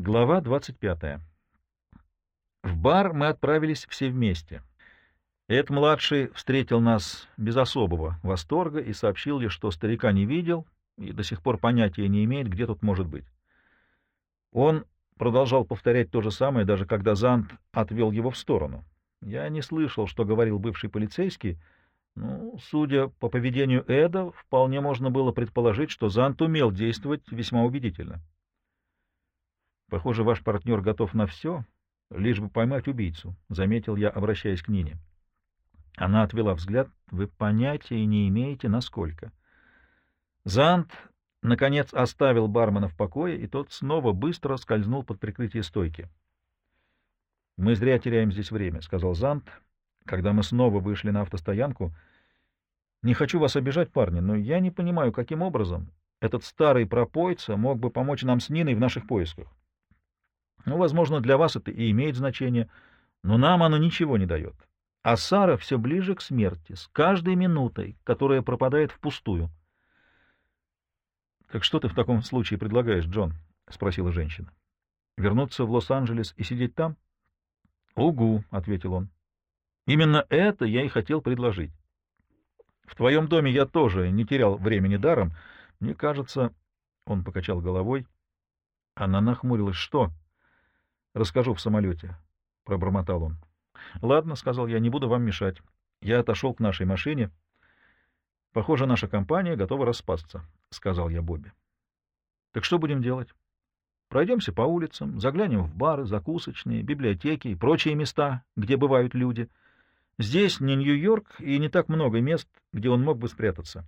Глава 25. В бар мы отправились все вместе. Эд младший встретил нас без особого восторга и сообщил лишь, что старика не видел и до сих пор понятия не имеет, где тут может быть. Он продолжал повторять то же самое, даже когда Зант отвел его в сторону. Я не слышал, что говорил бывший полицейский, ну, судя по поведению Эда, вполне можно было предположить, что Зант умел действовать весьма убедительно. Похоже, ваш партнер готов на все, лишь бы поймать убийцу, — заметил я, обращаясь к Нине. Она отвела взгляд. Вы понятия не имеете, насколько. Зант, наконец, оставил бармена в покое, и тот снова быстро скользнул под прикрытие стойки. — Мы зря теряем здесь время, — сказал Зант, когда мы снова вышли на автостоянку. — Не хочу вас обижать, парни, но я не понимаю, каким образом этот старый пропойца мог бы помочь нам с Ниной в наших поисках. Ну, возможно, для вас это и имеет значение, но нам оно ничего не дает. А Сара все ближе к смерти, с каждой минутой, которая пропадает впустую. — Так что ты в таком случае предлагаешь, Джон? — спросила женщина. — Вернуться в Лос-Анджелес и сидеть там? — Угу, — ответил он. — Именно это я и хотел предложить. В твоем доме я тоже не терял времени даром. Мне кажется... Он покачал головой. Она нахмурилась. — Что? — Расскажу в самолете, — пробормотал он. — Ладно, — сказал я, — не буду вам мешать. Я отошел к нашей машине. — Похоже, наша компания готова распасться, — сказал я Бобби. — Так что будем делать? Пройдемся по улицам, заглянем в бары, закусочные, библиотеки и прочие места, где бывают люди. Здесь не Нью-Йорк и не так много мест, где он мог бы спрятаться.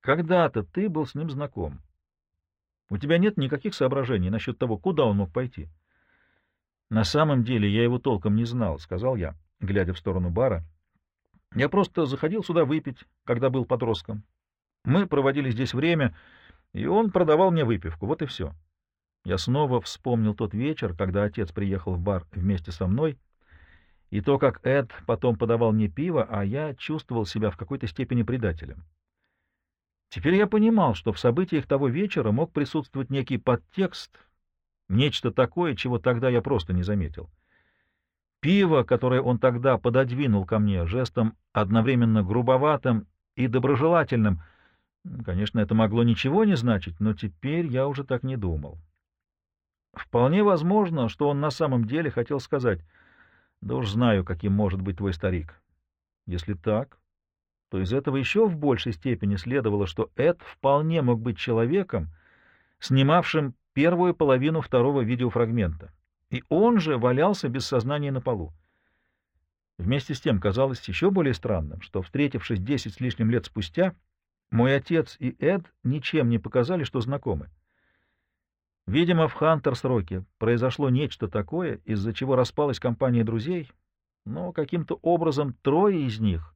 Когда-то ты был с ним знаком. У тебя нет никаких соображений насчет того, куда он мог пойти. — на самом деле я его толком не знал, — сказал я, глядя в сторону бара. Я просто заходил сюда выпить, когда был подростком. Мы проводили здесь время, и он продавал мне выпивку, вот и все. Я снова вспомнил тот вечер, когда отец приехал в бар вместе со мной, и то, как Эд потом подавал мне пиво, а я чувствовал себя в какой-то степени предателем. Теперь я понимал, что в событиях того вечера мог присутствовать некий подтекст, Нечто такое, чего тогда я просто не заметил. Пиво, которое он тогда пододвинул ко мне жестом одновременно грубоватым и доброжелательным, конечно, это могло ничего не значить, но теперь я уже так не думал. Вполне возможно, что он на самом деле хотел сказать, да уж знаю, каким может быть твой старик. Если так, то из этого еще в большей степени следовало, что Эд вполне мог быть человеком, снимавшим первую половину второго видеофрагмента, и он же валялся без сознания на полу. Вместе с тем казалось еще более странным, что, встретившись десять с лишним лет спустя, мой отец и Эд ничем не показали, что знакомы. Видимо, в Хантерс-Роке произошло нечто такое, из-за чего распалась компания друзей, но каким-то образом трое из них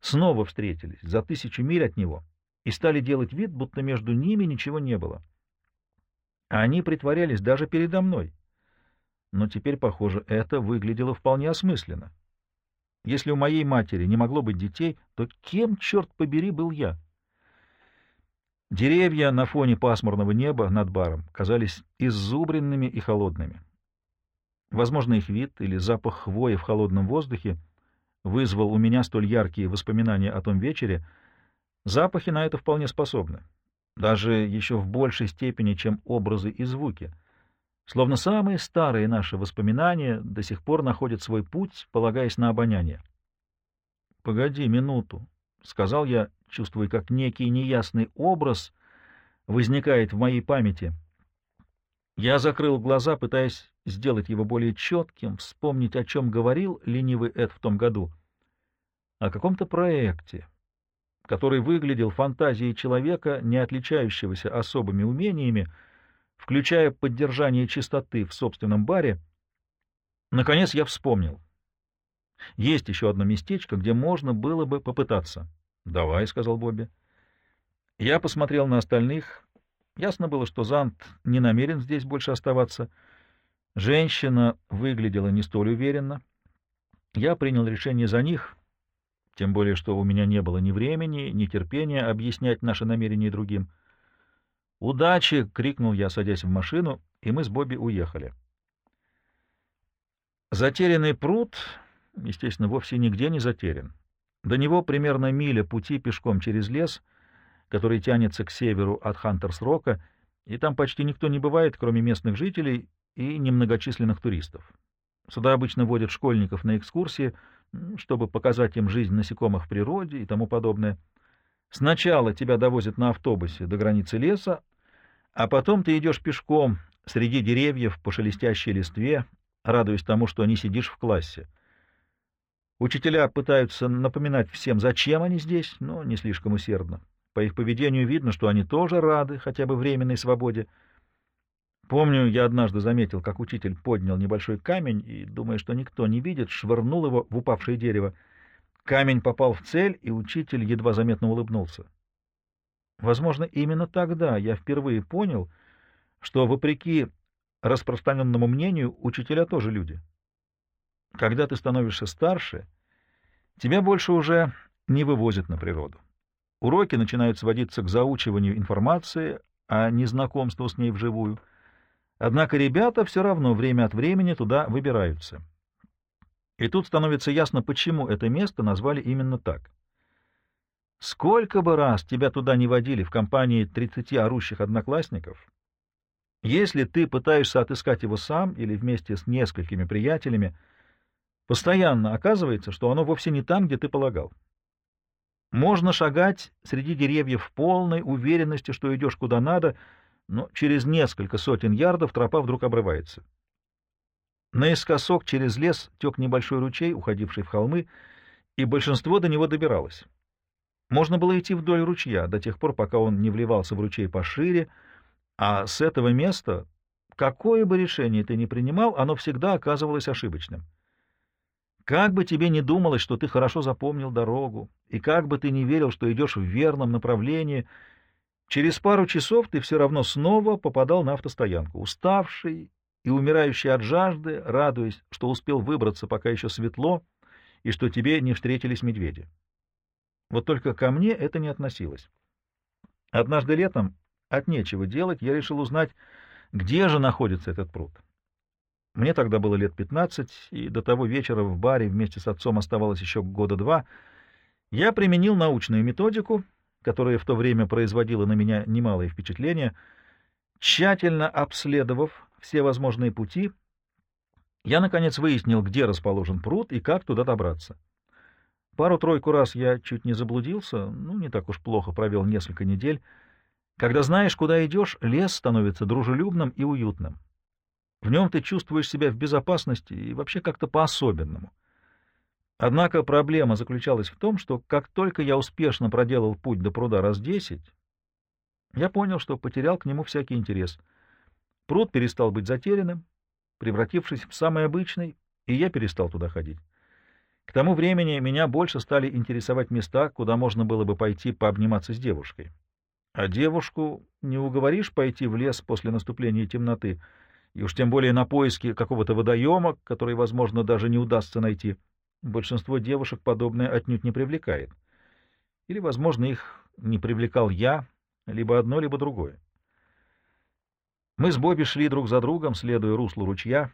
снова встретились за тысячу миль от него и стали делать вид, будто между ними ничего не было. Они притворялись даже передо мной. Но теперь, похоже, это выглядело вполне осмысленно. Если у моей матери не могло быть детей, то кем, черт побери, был я? Деревья на фоне пасмурного неба над баром казались иззубренными и холодными. Возможно, их вид или запах хвои в холодном воздухе вызвал у меня столь яркие воспоминания о том вечере. Запахи на это вполне способны даже еще в большей степени, чем образы и звуки. Словно самые старые наши воспоминания до сих пор находят свой путь, полагаясь на обоняние. — Погоди минуту, — сказал я, чувствуя, как некий неясный образ возникает в моей памяти. Я закрыл глаза, пытаясь сделать его более четким, вспомнить, о чем говорил ленивый Эд в том году. О каком-то проекте, который выглядел фантазией человека, не отличающегося особыми умениями, включая поддержание чистоты в собственном баре, наконец я вспомнил. Есть еще одно местечко, где можно было бы попытаться. — Давай, — сказал Бобби. Я посмотрел на остальных. Ясно было, что Зант не намерен здесь больше оставаться. Женщина выглядела не столь уверенно. Я принял решение за них, тем более, что у меня не было ни времени, ни терпения объяснять наши намерения другим. «Удачи!» — крикнул я, садясь в машину, и мы с Бобби уехали. Затерянный пруд, естественно, вовсе нигде не затерян. До него примерно миля пути пешком через лес, который тянется к северу от Хантерс-Рока, и там почти никто не бывает, кроме местных жителей и немногочисленных туристов. Сюда обычно водят школьников на экскурсии, чтобы показать им жизнь насекомых в природе и тому подобное. Сначала тебя довозят на автобусе до границы леса, а потом ты идешь пешком среди деревьев по шелестящей листве, радуясь тому, что не сидишь в классе. Учителя пытаются напоминать всем, зачем они здесь, но не слишком усердно. По их поведению видно, что они тоже рады хотя бы временной свободе. Помню, я однажды заметил, как учитель поднял небольшой камень и, думая, что никто не видит, швырнул его в упавшее дерево. Камень попал в цель, и учитель едва заметно улыбнулся. Возможно, именно тогда я впервые понял, что, вопреки распространенному мнению, учителя тоже люди. Когда ты становишься старше, тебя больше уже не вывозят на природу. Уроки начинают сводиться к заучиванию информации, а не знакомству с ней вживую. Однако ребята все равно время от времени туда выбираются. И тут становится ясно, почему это место назвали именно так. Сколько бы раз тебя туда не водили в компании 30 орущих одноклассников, если ты пытаешься отыскать его сам или вместе с несколькими приятелями, постоянно оказывается, что оно вовсе не там, где ты полагал. Можно шагать среди деревьев в полной уверенности, что идешь куда надо, но через несколько сотен ярдов тропа вдруг обрывается. Наискосок через лес тек небольшой ручей, уходивший в холмы, и большинство до него добиралось. Можно было идти вдоль ручья до тех пор, пока он не вливался в ручей пошире, а с этого места, какое бы решение ты ни принимал, оно всегда оказывалось ошибочным. Как бы тебе ни думалось, что ты хорошо запомнил дорогу, и как бы ты ни верил, что идешь в верном направлении, через пару часов ты все равно снова попадал на автостоянку, уставший и умирающий от жажды, радуясь, что успел выбраться, пока еще светло, и что тебе не встретились медведи. Вот только ко мне это не относилось. Однажды летом, от нечего делать, я решил узнать, где же находится этот пруд. Мне тогда было лет пятнадцать, и до того вечера в баре вместе с отцом оставалось еще года два. Я применил научную методику, которая в то время производила на меня немалое впечатление. Тщательно обследовав все возможные пути, я, наконец, выяснил, где расположен пруд и как туда добраться. Пару-тройку раз я чуть не заблудился, ну, не так уж плохо провел несколько недель. Когда знаешь, куда идешь, лес становится дружелюбным и уютным. В нем ты чувствуешь себя в безопасности и вообще как-то по-особенному. Однако проблема заключалась в том, что как только я успешно проделал путь до пруда раз десять, я понял, что потерял к нему всякий интерес. Пруд перестал быть затерянным, превратившись в самый обычный, и я перестал туда ходить. К тому времени меня больше стали интересовать места, куда можно было бы пойти пообниматься с девушкой. А девушку не уговоришь пойти в лес после наступления темноты — и уж тем более на поиски какого-то водоема, который, возможно, даже не удастся найти. Большинство девушек подобное отнюдь не привлекает. Или, возможно, их не привлекал я, либо одно, либо другое. Мы с Бобби шли друг за другом, следуя руслу ручья.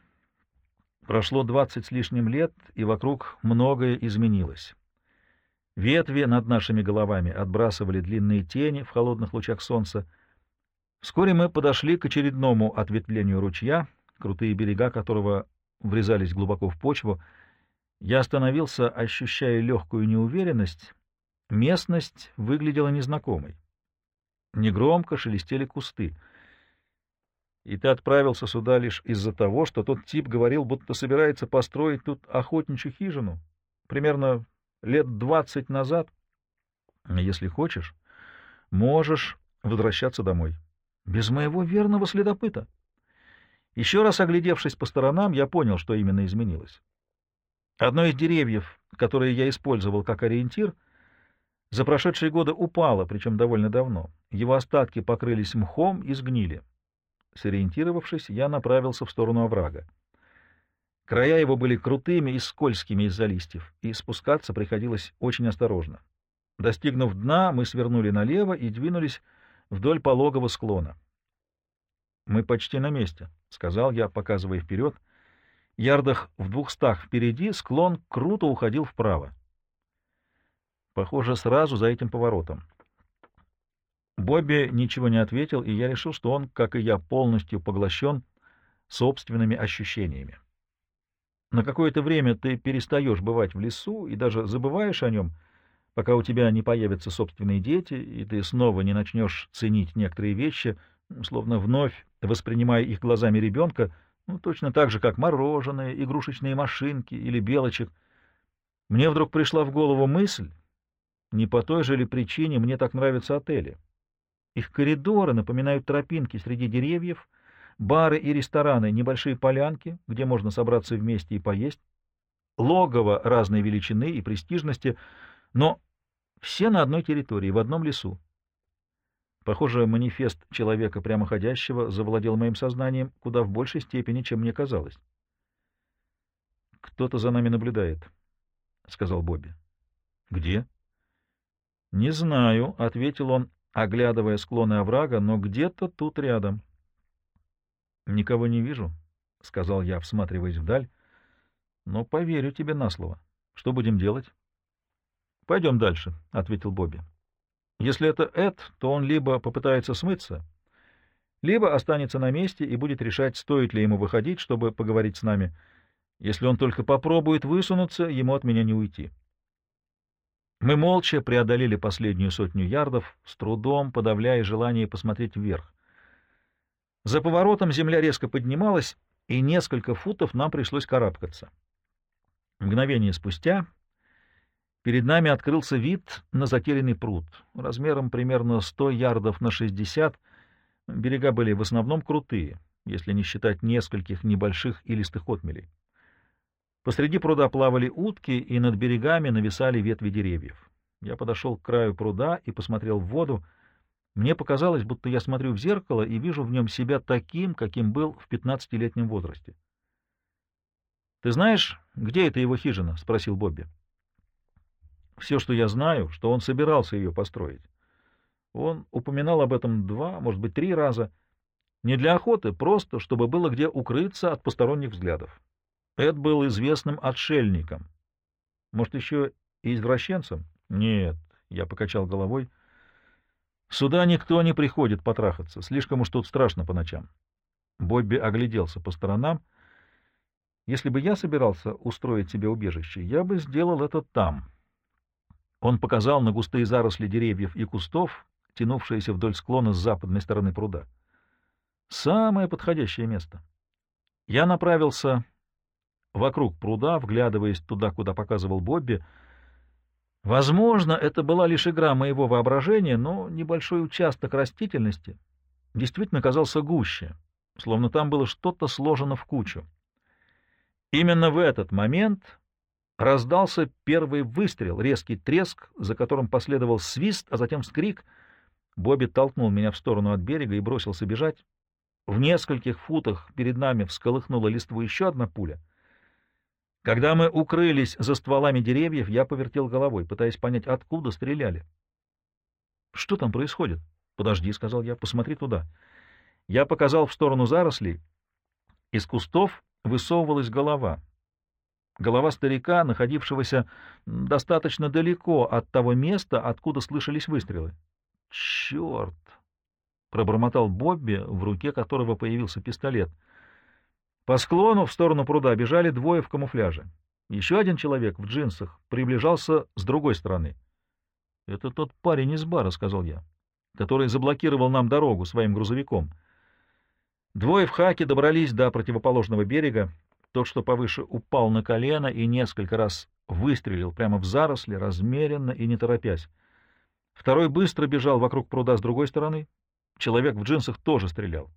Прошло двадцать с лишним лет, и вокруг многое изменилось. Ветви над нашими головами отбрасывали длинные тени в холодных лучах солнца, Вскоре мы подошли к очередному ответвлению ручья, крутые берега которого врезались глубоко в почву. Я остановился, ощущая легкую неуверенность. Местность выглядела незнакомой. Негромко шелестели кусты. И ты отправился сюда лишь из-за того, что тот тип говорил, будто собирается построить тут охотничью хижину. Примерно лет двадцать назад. Если хочешь, можешь возвращаться домой. Без моего верного следопыта. Еще раз оглядевшись по сторонам, я понял, что именно изменилось. Одно из деревьев, которое я использовал как ориентир, за прошедшие годы упало, причем довольно давно. Его остатки покрылись мхом и сгнили. Сориентировавшись, я направился в сторону оврага. Края его были крутыми и скользкими из-за листьев, и спускаться приходилось очень осторожно. Достигнув дна, мы свернули налево и двинулись вдоль пологого склона. «Мы почти на месте», — сказал я, показывая вперед. Ярдах в двухстах впереди склон круто уходил вправо. Похоже, сразу за этим поворотом. Бобби ничего не ответил, и я решил, что он, как и я, полностью поглощен собственными ощущениями. На какое-то время ты перестаешь бывать в лесу и даже забываешь о нем, пока у тебя не появятся собственные дети, и ты снова не начнешь ценить некоторые вещи, словно вновь воспринимая их глазами ребенка, ну, точно так же, как мороженое, игрушечные машинки или белочек. Мне вдруг пришла в голову мысль, не по той же ли причине мне так нравятся отели. Их коридоры напоминают тропинки среди деревьев, бары и рестораны — небольшие полянки, где можно собраться вместе и поесть, логово разной величины и престижности, но все на одной территории, в одном лесу. Похоже, манифест человека прямоходящего завладел моим сознанием куда в большей степени, чем мне казалось. «Кто-то за нами наблюдает», — сказал Бобби. «Где?» «Не знаю», — ответил он, оглядывая склоны оврага, — «но где-то тут рядом». «Никого не вижу», — сказал я, всматриваясь вдаль, — «но поверю тебе на слово. Что будем делать?» «Пойдем дальше», — ответил Бобби. «Если это Эд, то он либо попытается смыться, либо останется на месте и будет решать, стоит ли ему выходить, чтобы поговорить с нами. Если он только попробует высунуться, ему от меня не уйти». Мы молча преодолели последнюю сотню ярдов, с трудом подавляя желание посмотреть вверх. За поворотом земля резко поднималась, и несколько футов нам пришлось карабкаться. Мгновение спустя перед нами открылся вид на затерянный пруд, размером примерно 100 ярдов на 60. Берега были в основном крутые, если не считать нескольких небольших илистых отмелей. Посреди пруда плавали утки, и над берегами нависали ветви деревьев. Я подошел к краю пруда и посмотрел в воду. Мне показалось, будто я смотрю в зеркало и вижу в нем себя таким, каким был в пятнадцатилетнем возрасте. — Ты знаешь, где это его хижина? — спросил Бобби. — Все, что я знаю, что он собирался ее построить. Он упоминал об этом два, может быть, три раза. Не для охоты, просто, чтобы было где укрыться от посторонних взглядов. Эд был известным отшельником. Может, еще и извращенцем? Нет, я покачал головой. Сюда никто не приходит потрахаться, слишком уж тут страшно по ночам. Бобби огляделся по сторонам. Если бы я собирался устроить себе убежище, я бы сделал это там. Он показал на густые заросли деревьев и кустов, тянувшиеся вдоль склона с западной стороны пруда. Самое подходящее место. Я направился вокруг пруда, вглядываясь туда, куда показывал Бобби. Возможно, это была лишь игра моего воображения, но небольшой участок растительности действительно казался гуще, словно там было что-то сложено в кучу. Именно в этот момент раздался первый выстрел, резкий треск, за которым последовал свист, а затем скрик. Бобби толкнул меня в сторону от берега и бросился бежать. В нескольких футах перед нами всколыхнула листву еще одна пуля — когда мы укрылись за стволами деревьев, я повертел головой, пытаясь понять, откуда стреляли. — Что там происходит? — Подожди, — сказал я, — посмотри туда. Я показал в сторону зарослей. Из кустов высовывалась голова. Голова старика, находившегося достаточно далеко от того места, откуда слышались выстрелы. — Черт! — пробормотал Бобби, в руке которого появился пистолет — по склону в сторону пруда бежали двое в камуфляже. Еще один человек в джинсах приближался с другой стороны. — Это тот парень из бара, — сказал я, — который заблокировал нам дорогу своим грузовиком. Двое в хаке добрались до противоположного берега. Тот, что повыше, упал на колено и несколько раз выстрелил прямо в заросли, размеренно и не торопясь. Второй быстро бежал вокруг пруда с другой стороны. Человек в джинсах тоже стрелял.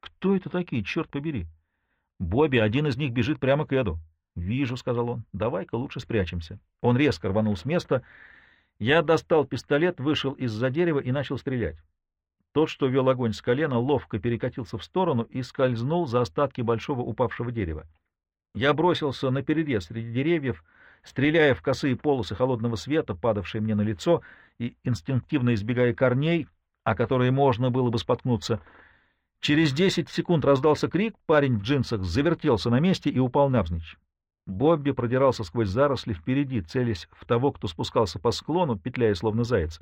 Кто это такие, черт побери? Бобби, один из них бежит прямо к Эду. Вижу, — сказал он. Давай-ка лучше спрячемся. Он резко рванул с места. Я достал пистолет, вышел из-за дерева и начал стрелять. Тот, что вел огонь с колена, ловко перекатился в сторону и скользнул за остатки большого упавшего дерева. Я бросился на перерез среди деревьев, стреляя в косые полосы холодного света, падавшие мне на лицо, и инстинктивно избегая корней, о которые можно было бы споткнуться. Через десять секунд раздался крик, парень в джинсах завертелся на месте и упал навзничь. Бобби продирался сквозь заросли впереди, целясь в того, кто спускался по склону, петляя словно заяц.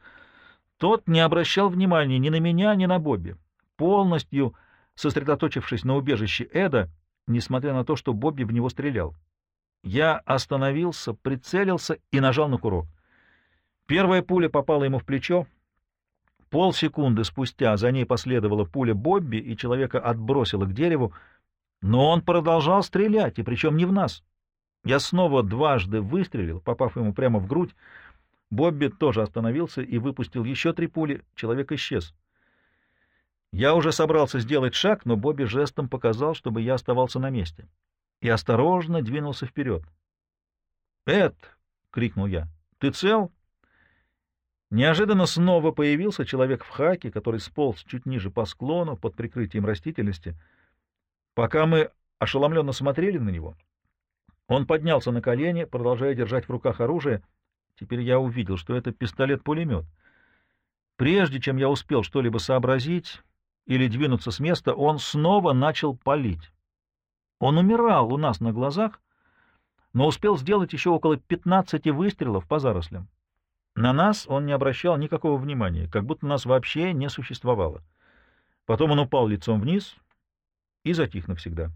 Тот не обращал внимания ни на меня, ни на Бобби. Полностью сосредоточившись на убежище Эда, несмотря на то, что Бобби в него стрелял. Я остановился, прицелился и нажал на курок. Первая пуля попала ему в плечо. Полсекунды спустя за ней последовала пуля Бобби, и человека отбросило к дереву, но он продолжал стрелять, и причем не в нас. Я снова дважды выстрелил, попав ему прямо в грудь. Бобби тоже остановился и выпустил еще три пули. Человек исчез. Я уже собрался сделать шаг, но Бобби жестом показал, чтобы я оставался на месте, и осторожно двинулся вперед. «Эд!» — крикнул я. «Ты цел?» Неожиданно снова появился человек в хаке, который сполз чуть ниже по склону под прикрытием растительности. Пока мы ошеломленно смотрели на него, он поднялся на колени, продолжая держать в руках оружие. Теперь я увидел, что это пистолет-пулемет. Прежде чем я успел что-либо сообразить или двинуться с места, он снова начал палить. Он умирал у нас на глазах, но успел сделать еще около 15 выстрелов по зарослям. На нас он не обращал никакого внимания, как будто нас вообще не существовало. Потом он упал лицом вниз и затих навсегда.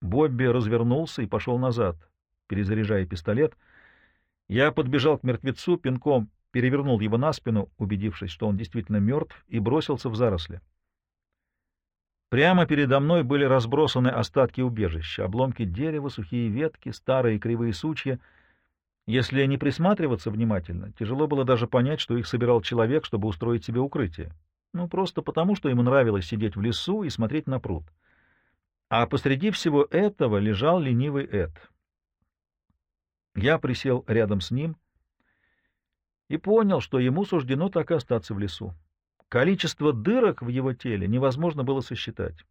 Бобби развернулся и пошел назад, перезаряжая пистолет. Я подбежал к мертвецу, пинком перевернул его на спину, убедившись, что он действительно мертв, и бросился в заросли. Прямо передо мной были разбросаны остатки убежища, обломки дерева, сухие ветки, старые кривые сучья. Если не присматриваться внимательно, тяжело было даже понять, что их собирал человек, чтобы устроить себе укрытие. Ну, просто потому, что ему нравилось сидеть в лесу и смотреть на пруд. А посреди всего этого лежал ленивый Эд. Я присел рядом с ним и понял, что ему суждено так и остаться в лесу. Количество дырок в его теле невозможно было сосчитать.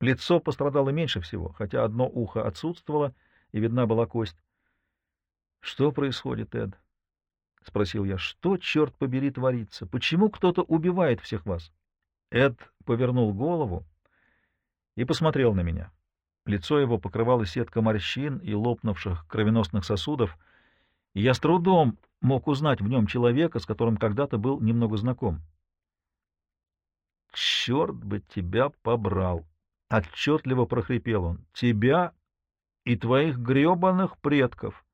Лицо пострадало меньше всего, хотя одно ухо отсутствовало, и видна была кость. — Что происходит, Эд? — спросил я. — Что, черт побери, творится? Почему кто-то убивает всех вас? Эд повернул голову и посмотрел на меня. Лицо его покрывало сетка морщин и лопнувших кровеносных сосудов, и я с трудом мог узнать в нем человека, с которым когда-то был немного знаком. «Черт бы тебя побрал!» — отчетливо прохрипел он. «Тебя и твоих гребаных предков!»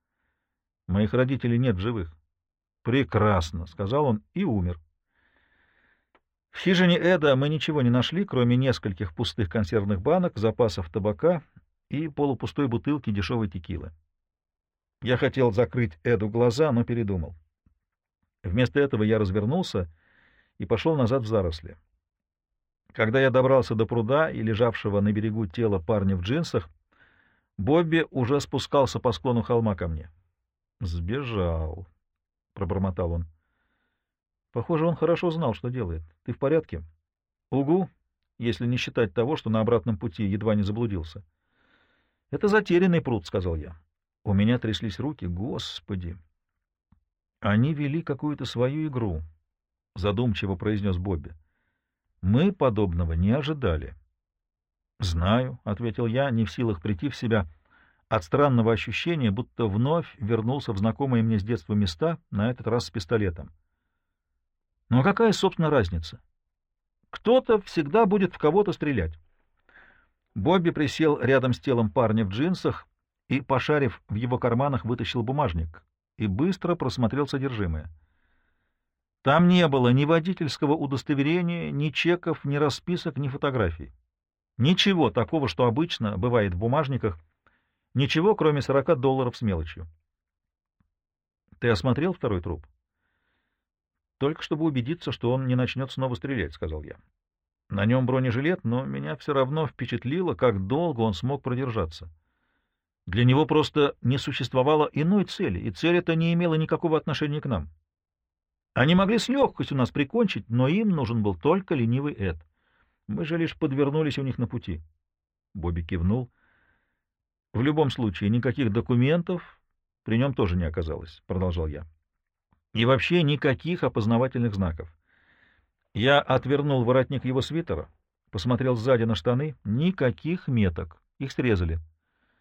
«Моих родителей нет живых». «Прекрасно!» — сказал он и умер. В хижине Эда мы ничего не нашли, кроме нескольких пустых консервных банок, запасов табака и полупустой бутылки дешевой текилы. Я хотел закрыть Эду глаза, но передумал. Вместо этого я развернулся и пошел назад в заросли. Когда я добрался до пруда и лежавшего на берегу тела парня в джинсах, Бобби уже спускался по склону холма ко мне. «Сбежал», — пробормотал он. Похоже, он хорошо знал, что делает. Ты в порядке? Угу, если не считать того, что на обратном пути едва не заблудился. Это затерянный пруд, — сказал я. У меня тряслись руки. Господи! Они вели какую-то свою игру, — задумчиво произнес Бобби. Мы подобного не ожидали. Знаю, — ответил я, не в силах прийти в себя, от странного ощущения, будто вновь вернулся в знакомые мне с детства места, на этот раз с пистолетом. — но ну, а какая, собственно, разница? Кто-то всегда будет в кого-то стрелять. Бобби присел рядом с телом парня в джинсах и, пошарив в его карманах, вытащил бумажник и быстро просмотрел содержимое. Там не было ни водительского удостоверения, ни чеков, ни расписок, ни фотографий. Ничего такого, что обычно бывает в бумажниках, ничего, кроме 40 долларов с мелочью. — Ты осмотрел второй труп? Только чтобы убедиться, что он не начнет снова стрелять, — сказал я. На нем бронежилет, но меня все равно впечатлило, как долго он смог продержаться. Для него просто не существовало иной цели, и цель эта не имела никакого отношения к нам. Они могли с легкостью нас прикончить, но им нужен был только ленивый Эд. Мы же лишь подвернулись у них на пути. Бобби кивнул. В любом случае, никаких документов при нем тоже не оказалось, — продолжал я. И вообще никаких опознавательных знаков. Я отвернул воротник его свитера, посмотрел сзади на штаны. Никаких меток. Их срезали.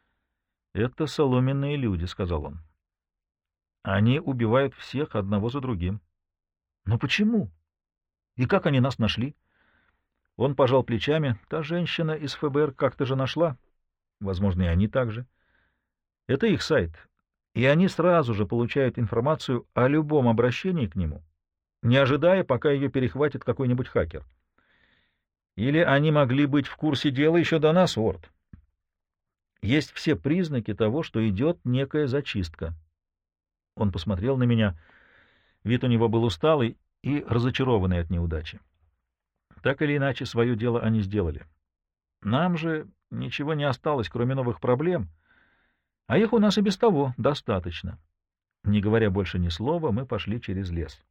— Это соломенные люди, — сказал он. — Они убивают всех одного за другим. — Но почему? И как они нас нашли? Он пожал плечами. Та женщина из ФБР как-то же нашла. Возможно, и они также. Это их сайт, и они сразу же получают информацию о любом обращении к нему, не ожидая, пока ее перехватит какой-нибудь хакер. Или они могли быть в курсе дела еще до нас, Уорд. Есть все признаки того, что идет некая зачистка. Он посмотрел на меня. Вид у него был усталый и разочарованный от неудачи. Так или иначе, свое дело они сделали. Нам же ничего не осталось, кроме новых проблем, а их у нас и без того достаточно. Не говоря больше ни слова, мы пошли через лес.